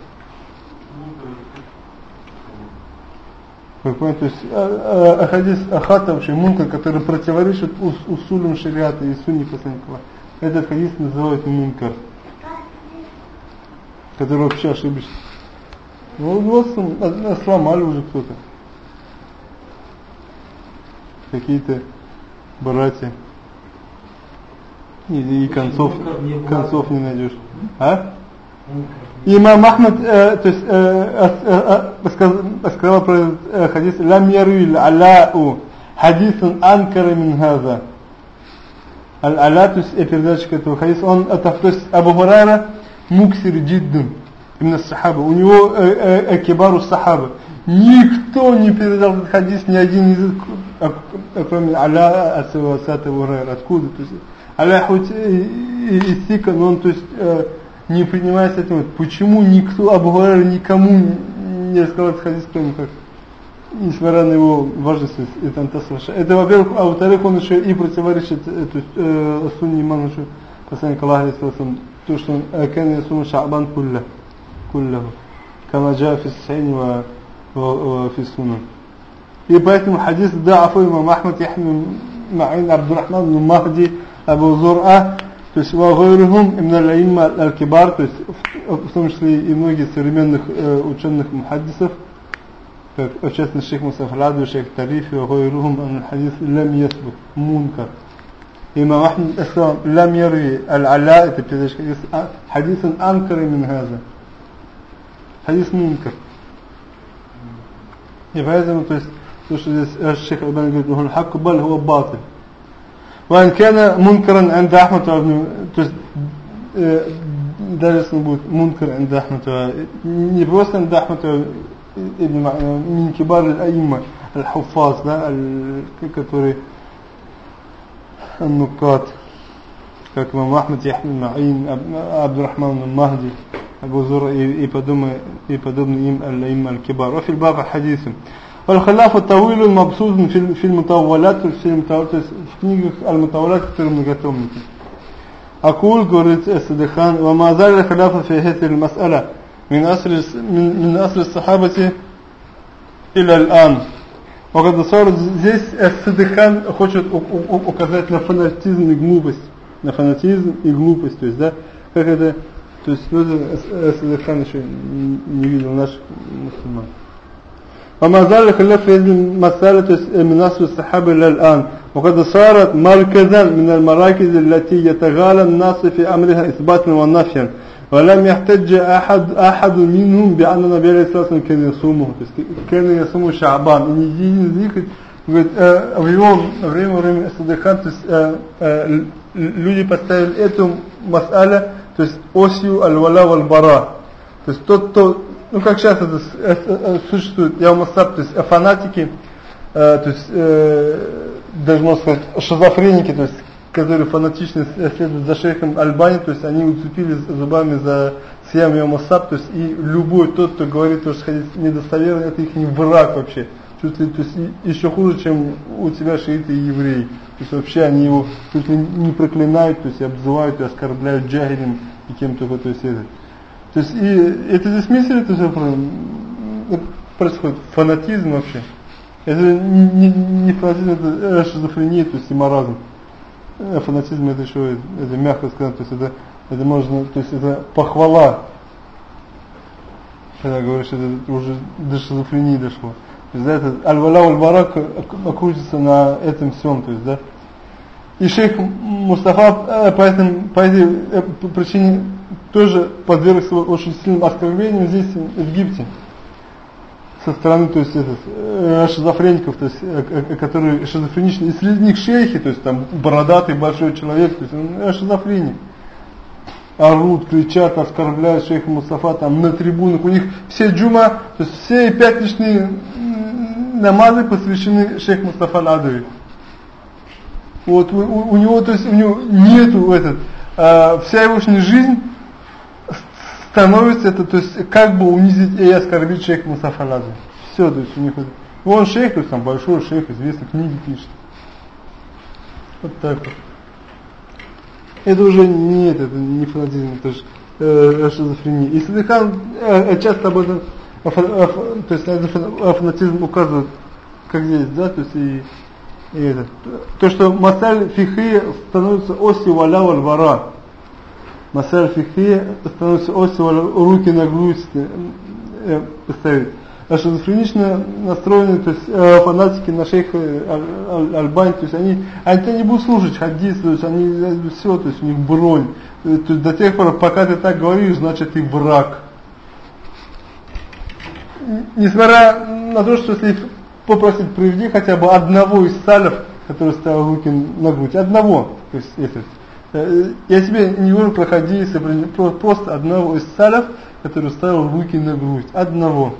[SPEAKER 1] Вы понимаете, то есть э, э, хадис ахатовший мункар, который противоречит ус, усулям шариата и сунни посланника. Этот хадис называют мункар, который вообще ошибочный. Ну вот вот сломали уже кто-то. Какие-то братья. И, и концов, концов не найдешь. А? Имам Ахмад, э, то есть, э, э, э, сказал, сказал про э, хадис, «Лам яруил аляу хадисун анкара мин хаза». Аль-Аля, то есть, передатчик этого хадиса, он, это, то есть, Абу Хурайра муксир джиддун, именно сахаба, у него э, э, э, сахаба. Никто не передал этот хадис, ни один из а, кроме Аля Абу Хурайра. Откуда? То есть, Аля хоть и, сика, но он, то есть, э, не принимая с этим, почему никто, Абу Хурайра никому не рассказал этот хадис, кроме как, несмотря на его важность, это антасваша. Это, во-первых, а во-вторых, он еще и противоречит э, то есть, э, сунни иману, посланник Аллаха, то, что он كان يصوم شعبان كله كله كما جاء في الصحيح وفي السنن И поэтому хадис да'афу имам Ахмад Яхну Ма'ин Абдурахман бн Махди Абу Зур'a то есть вагойрухум именно лаимма аль-кибар, то есть в, в том числе и многие современных э, ученых мухаддисов, как в частности шейх Мусаф шейх Тарифи, вагойрухум аль-хадис лям ясбук, мункар. إمام أحمد الإسلام لم يروي العلاء تبتدش حديث حديث أنكر من هذا حديث منكر يبقى هذا то есть то что здесь الشيخ الألباني говорит هو الحق بل هو باطل وإن كان منكرا عند أحمد то есть даже если он будет мункар عند أحمد не просто عند أحمد من كبار الأئمة الحفاظ да, которые النقاط كما محمد يحيى المعين عبد الرحمن المهدي أبو زر يبدون إم الأئمة الكبار. وفي الباب الحديث والخلاف الطويل المبسوط في المطولات في المطولات في المطولات في المجتمع أقول قريت الصديقان وما زال الخلاف في هذه المسألة من أصل من أصل الصحابة إلى الآن. وقد صار здесь Садыхан хочет указать на фанатизм и глупость. На фанатизм и глупость. То есть, да, как это, то есть, ну, Садыхан еще не видел наш мусульман. وما زال خلاف في هذه المسألة من أصل الصحابة إلى الآن وقد صارت مركزا من المراكز التي يتغالى الناس في أمرها إثباتا ونفيا ولم يحتج أحد أحد منهم بأن النبي عليه الصلاة والسلام كان يصومه كان يصوم شعبان и ни один из них говорит, э, в его время, время Садыхан, то есть э, э, люди поставили эту мас'аля, то есть осью аль-вала валь-бара. То есть тот, кто, ну как сейчас это э, э, существует, я масаб, то есть э, фанатики, э, то есть э, даже можно сказать шизофреники, то есть которые фанатично следуют за шейхом Альбани, то есть они уцепились зубами за Сиям Йом Асаб, то есть и любой тот, кто говорит, что хадис недостоверный, это их не враг вообще. Чуть ли, то есть еще хуже, чем у тебя шииты и евреи. То есть вообще они его чуть ли не проклинают, то есть обзывают и оскорбляют джагилем и кем-то, то есть это. То есть и это здесь мысль, это все происходит фанатизм вообще. Это не, не фанатизм, это шизофрения, то есть и маразм. Э, фанатизм это еще, это мягко сказать, то есть это, это можно, то есть это похвала. Когда говоришь, это уже до шизофрении дошло. То есть, да, это аль-вала аль-барак окружится на этом всем, то есть, да. И шейх Мустафа э, по, этим, по этой э, причине тоже подвергся очень сильным оскорблениям здесь, в Египте со стороны, то есть, этот, э, шизофреников, то есть, э, э, которые шизофреничны, и среди них шейхи, то есть, там, бородатый большой человек, то есть, он шизофреник. Орут, кричат, оскорбляют шейха Мустафа, там, на трибунах, у них все джума, то есть, все пятничные намазы посвящены шейху Мустафа Ладови. Вот, у, у, него, то есть, у него нету этот, э, вся его жизнь становится это, то есть как бы унизить и оскорбить шейх Мусафа Все, то есть у них он шейх, то есть там большой шейх, известный, книги пишет. Вот так вот. Это уже нет, это не фанатизм, это же э, шизофрения. И Садыхан э, часто об этом, э, э, то есть на фанатизм указывает, как здесь, да, то есть и, и это. То, что масаль фихи становится осью валя валь масаль фикхи становится осью руки на грудь э, поставить. А шизофренично настроенные, то есть э, фанатики на шейха Альбани, то есть они, они не будут слушать хадис, то есть они э, все, то есть у них бронь. Э, то есть до тех пор, пока ты так говоришь, значит ты враг. Несмотря на то, что если попросить приведи хотя бы одного из салев, который ставил руки на грудь, одного, то есть Э, я тебе не говорю про хадисы, просто одного из салев, который ставил руки на грудь. Одного.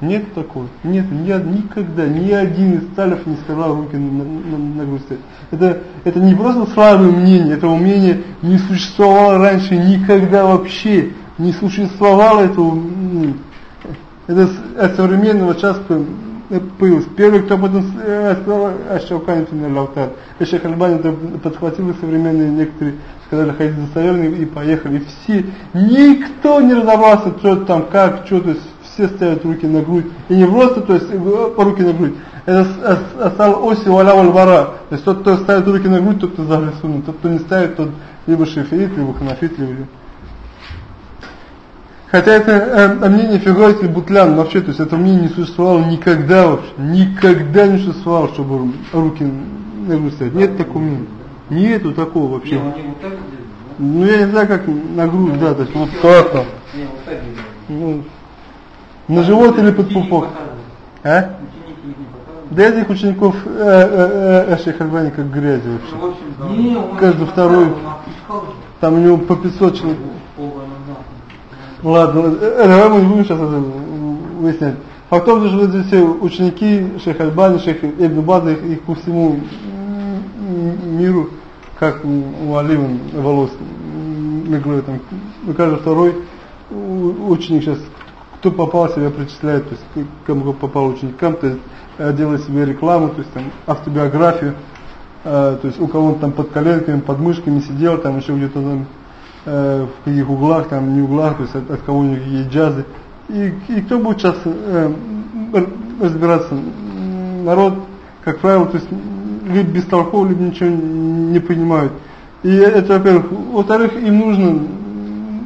[SPEAKER 1] Нет такого. Нет, ни, никогда, ни один из салев не сказал руки на, на, на грудь. Это, это не просто слабое мнение, это мнение не существовало раньше никогда вообще. Не существовало этого. Это от современного сейчас появился. Первый, кто об этом сказал, Ашшаукани Финнерлаутар. И Шейх Альбани подхватил современные некоторые, сказали, ходить достоверные и поехали. Все, никто не разобрался, что там, как, что, то есть все ставят руки на грудь. И не просто, то есть э, руки на грудь. Это стал оси валя вальвара. То есть тот, кто ставит руки на грудь, тот, кто за сунну. Тот, кто не ставит, тот либо шиферит, либо ханафит, либо... Хотя это э, мнение фигуратель Бутлян вообще, то есть это мнение не существовало никогда вообще, никогда не существовало, чтобы руки грудь ставить. Нет такого мнения. Нету такого вообще. Ну я не знаю, как на грудь, да, то есть вот так. Ну, на живот или под пупок. А? Да этих учеников э, э, э, Шейх Альбани как грязи
[SPEAKER 2] Ну,
[SPEAKER 1] вообще.
[SPEAKER 2] он
[SPEAKER 1] Каждый второй. Там у него по 500 человек. Ладно, э, давай мы будем сейчас это выяснять. Факт в том, что эти все ученики Шейх Альбани, Шейх Ибн База, их, их по всему миру, как у Али вон, волос, мигрует там, ну, каждый второй ученик сейчас, кто попал, себя причисляет, то есть кому попал ученикам, то есть э, делает себе рекламу, то есть там автобиографию, э, то есть у кого-то там под коленками, под мышками сидел, там еще где-то там э, в каких углах, там не углах, то есть от, от кого-нибудь какие джазы. И, и кто будет сейчас э, разбираться? Народ, как правило, то есть либо бестолково, либо ничего не понимают. И это, во-первых. Во-вторых, им нужно,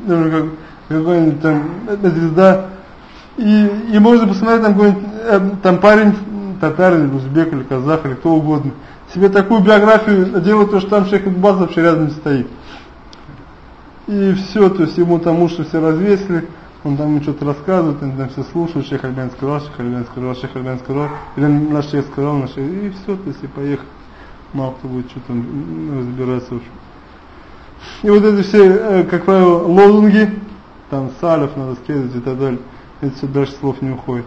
[SPEAKER 1] например, как какая-нибудь там э, звезда, и, и можно посмотреть там какой-нибудь э, там парень, татарин, или узбек, или казах, или кто угодно. Себе такую биографию делает, то, что там шейх Баз вообще рядом стоит. И все, то есть ему там уши все развесили, он там что-то рассказывает, они там все слушают, шейх Альбян сказал, шейх Альбян сказал, шейх Альбян сказал, или наш шейх сказал, наш шейх, и все, то есть и поехал. Мало кто будет что-то разбираться вообще. И вот эти все, э, как правило, лозунги, там салев надо следовать и так далее, это все дальше слов не уходит.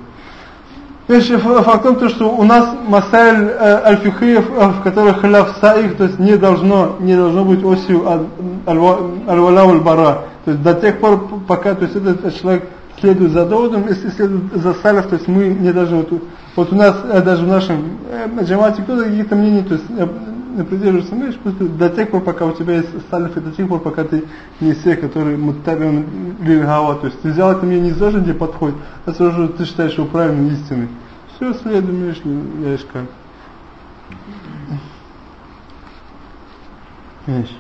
[SPEAKER 1] Факт в том, то, что у нас масаль э, аль-фихиев, э, в которых халяв саих, то есть не должно, не должно быть осью аль- аль- аль-валя аль-бара. То есть до тех пор, пока то есть этот человек следует за доводом, если следует за салев, то есть мы не должны, вот, вот у нас э, даже в нашем джамате кто-то какие-то мнения, то есть э, э, придерживается, ну, просто до тех пор, пока у тебя есть салиф, и до тех пор, пока ты не все, которые муттабин лильгава, то есть ты взял это мнение не за тебе подходит, а сразу же ты считаешь его правильным, истинным. Все, следуем, видишь, видишь как. Видишь.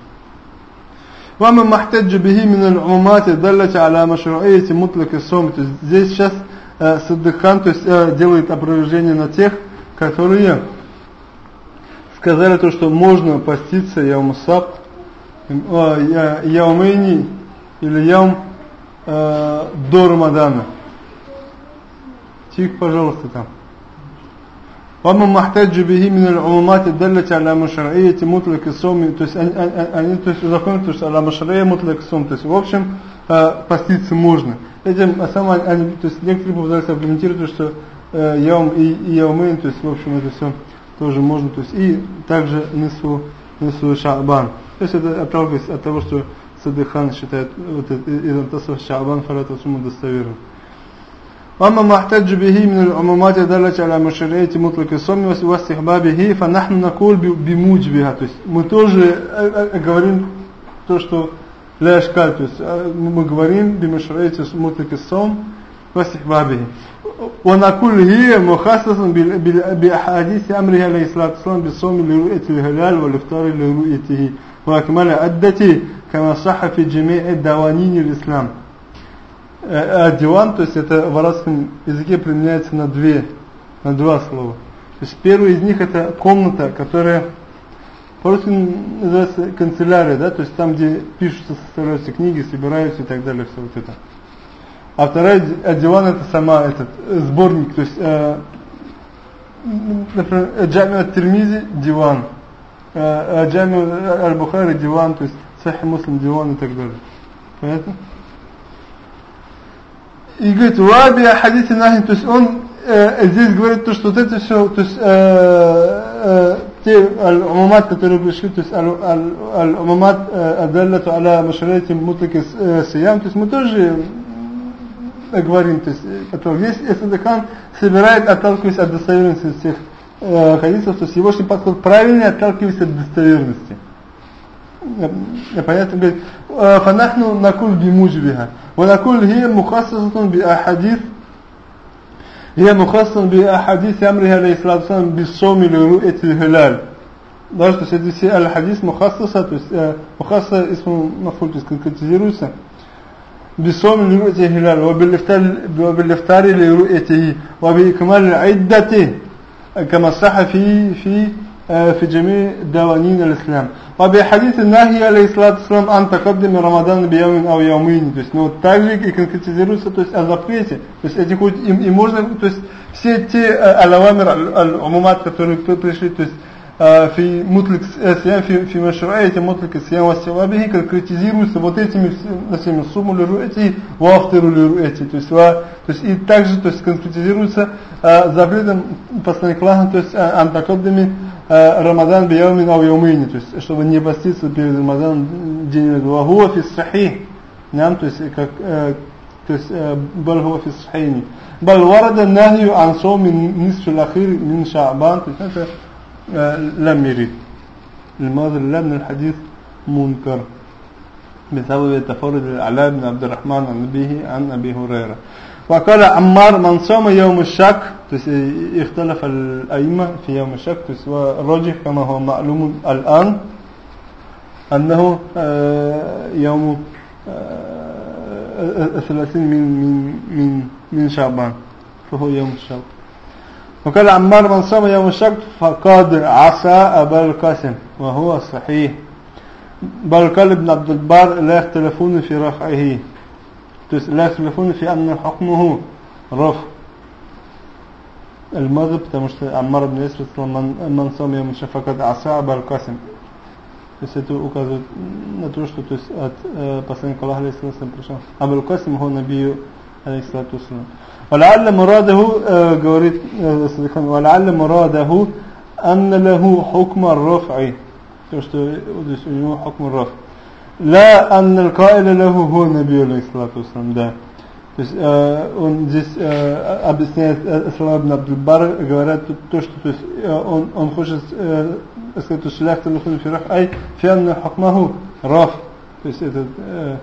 [SPEAKER 1] وما ما احتج به من العمومات دلت على مشروعية مطلق الصوم. То есть здесь сейчас э, Саддыхан то есть, э, делает опровержение на тех, которые сказали то, что можно поститься яум сабт, э, яумейни или яум э, до Рамадана. Тихо, пожалуйста, там. وما ما احتج به من العمومات الدالة على مشروعية مطلق الصوم то есть они, они, они то есть законы то есть على مشروعية مطلق الصوم то есть в общем э, поститься можно этим а сам они то есть некоторые попытались аргументировать что э, яум и, и яумейн то есть в общем это все тоже можно то есть и также нису нису шабан то есть это отталкиваясь от того что Садыхан считает вот этот тасов шабан фарата сумма достоверным وأما ما احتج به من العمومات الدالة على مشروعية مطلق الصوم واستحبابه فنحن نقول بموجبها то есть мы тоже э, э, говорим то что لا إشكال то есть э, мы говорим بمشروعية مطلق الصوم واستحبابه ونقول هي مخصصة بال- بال- بأحاديث أمره عليه الصلاة والسلام بالصوم لرؤية الهلال والإفطار لرؤيته وأكمل عدته كما صح في جميع دوانين الإسلام Э, э, диван, то есть это в арабском языке применяется на две, на два слова. То есть первый из них это комната, которая по-русски называется канцелярия, да, то есть там, где пишутся, составляются книги, собираются и так далее, все вот это. А вторая ди- диван это сама этот э, сборник, то есть, э, например, Джамиа Тирмизи диван, э, э, Джамиа Аль-Бухари диван, то есть Сахи Муслим диван и так далее. Понятно? И говорит, Уаби хадисе нахи, то есть он э, здесь говорит то, что вот это все, то есть э, э, те аль-умамат, которые пришли, то есть аль-умамат адаллату аля машарайте мутлаки сиям, то есть мы тоже э, Э, говорим, то есть, э, который весь Эсадакан собирает, отталкиваясь от достоверности всех э, хадисов, то есть его подход правильный, отталкиваясь от достоверности. Э, понятно? Говорит, «Фанахну накуль бимуджбиха, ва накуль хия мухасасатун би ахадис, хия мухасасан би ахадис ямриха алейхиссалатусалам бисоми лируэти хиляль». Да, то есть это все аль-хадис мухасаса, то есть э, мухасаса, если он, насколько конкретизируется, بصوم لرؤية الهلال وبالإفطار وبالإفطار لرؤيته وبإكمال العدة كما صح في في آه، في جميع دوانين الإسلام وبحديث النهي عليه الصلاة والسلام أن تقدم رمضان بيوم أو يومين то есть ну вот также и конкретизируется то есть о запрете то есть эти хоть и, и можно то есть все те алавамир аль-умумат которые пришли то есть في مطلق الصيام في في مشروعية مطلق الصيام واستوابه конкретизируется вот этими всеми сумму лируэти вафтиру лируэти то есть то есть и также то есть конкретизируется запретом посланник Аллаха то есть антакаддами Рамадан бияумин ау яумини то есть чтобы не поститься перед Рамаданом день вагуа фи сахих нам то есть как то есть бал хуа фи сахини бал варада нахью ан соми нисф al-akhir min ша'бан то есть это لم يرد الماضي لا من الحديث منكر. بسبب تفرد العلاء بن عبد الرحمن عن أبيه عن أبي هريرة. وقال عمار من صام يوم الشك اختلف الأئمة في يوم الشك والراجح كما هو معلوم الآن أنه يوم الثلاثين من من من من شعبان فهو يوم الشك. وقال عمار من صام يوم الشك فقد عصى أبا القاسم وهو صحيح بل قال ابن عبد البر لا يختلفون في رفعه لا يختلفون في أن حكمه رفع المغرب потому что Аммар ибн Ясир من, من صام يوم الشك فقد عصى أبا القاسم то есть это указывает на то, что то есть от э, посланника Аллаха алейхиссалам пришел. Абул Касим его набию алейхиссалату ولعل مراده говорит ولعل مراده أن له حكم الرفع то что здесь у него حكم الرفع لا أن القائل له هو النبي عليه الصلاة والسلام да то есть э, он здесь э, объясняет слова Ибн Абдульбар говорят то что то есть он, он хочет э, сказать что ляхта лухун фирах ай фианна хакмаху раф то есть это э,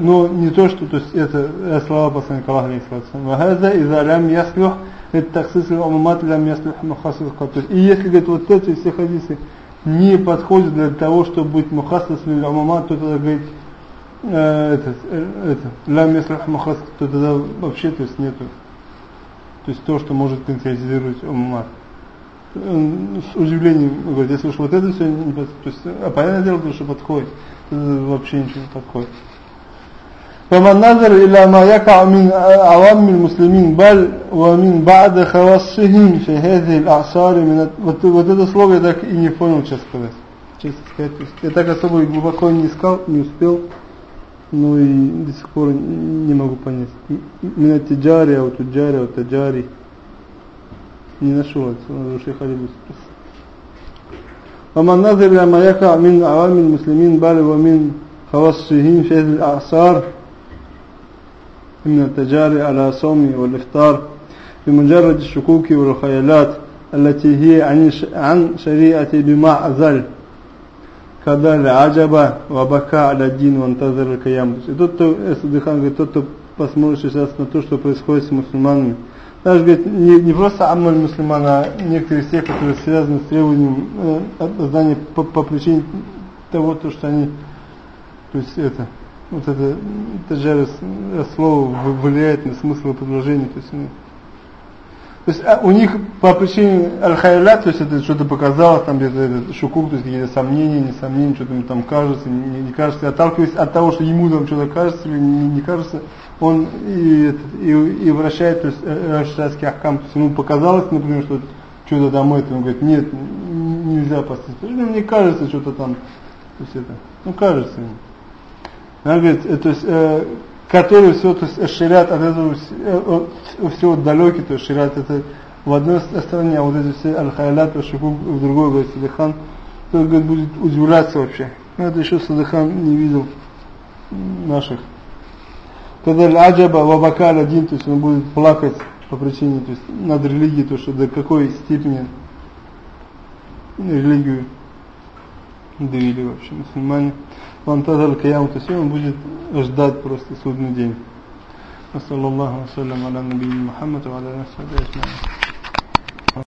[SPEAKER 1] но не то, что то есть это э, слова посланника Аллаха алейхиссалату. из алям яслюх, это таксис умумат лям яслюх мухасис То есть, и если, говорит, вот эти все хадисы не подходят для того, чтобы быть мухасис или умумат, то тогда, говорит, э, этот, это, лям яслюх мухасис, то тогда вообще, то есть нету. То есть то, что может конкретизировать умумат. С удивлением говорит, если уж вот это все не подходит, то есть, а понятное дело, то, что подходит, вообще ничего не подходит. فمن نظر إلى ما يقع من عوام المسلمين بل ومن بعد خواصهم في هذه الأعصار من вот, вот это слово я так и не понял, честно сказать. Честно сказать, то есть я так особо глубоко не искал, не успел, но и до сих пор не могу понять. Меня тиджари, а вот туджари, а вот таджари. Не нашел это, надо шейха Алибус ومن نظر إلى ما يقع من عوام المسلمين بل ومن خواصهم في هذه الأعصار من التجاري على صوم والإفطار بمجرد الشكوك والخيالات التي هي عن شريعة بمعزل когда العجب وبكى على الدين وانتظر القيام. И тот, кто, Садыхан говорит, тот, кто посмотрит сейчас на то, что происходит с мусульманами, даже говорит, не, не просто амаль мусульман, а некоторые из тех, которые связаны с требованием э, знания по, по причине того, то, что они, то есть это, вот это, это же слово влияет на смысл предложения. То есть, ну, то есть а у них по причине аль-хайля, то есть это что-то показалось, там где-то шукук, то есть какие-то сомнения, не сомнения, что-то ему там кажется, не, не кажется, отталкиваясь от того, что ему там что-то кажется или не, не кажется, он и, и, и вращает, то есть рашидский ахкам, то есть ему показалось, например, что что-то там это, он говорит, нет, нельзя постить. Мне кажется, что-то там, то есть это, ну кажется ему. Она говорит, э, то есть, э, который все, то есть, ширят от этого э, всего далекий, то есть ширят это в одной стороне, а вот эти все аль-хайлят, шукук в другой, говорит, Садыхан, то говорит, будет удивляться вообще. Но это еще Садыхан не видел наших. Когда аль-аджаба вабакаль один, то есть он будет плакать по причине, то есть над религией, то что до какой степени религию довели вообще мусульмане. Фантазаль Каям, то есть он будет ждать просто судный день. وصلى الله وسلم على نبينا محمد وعلى آله وصحبه أجمعين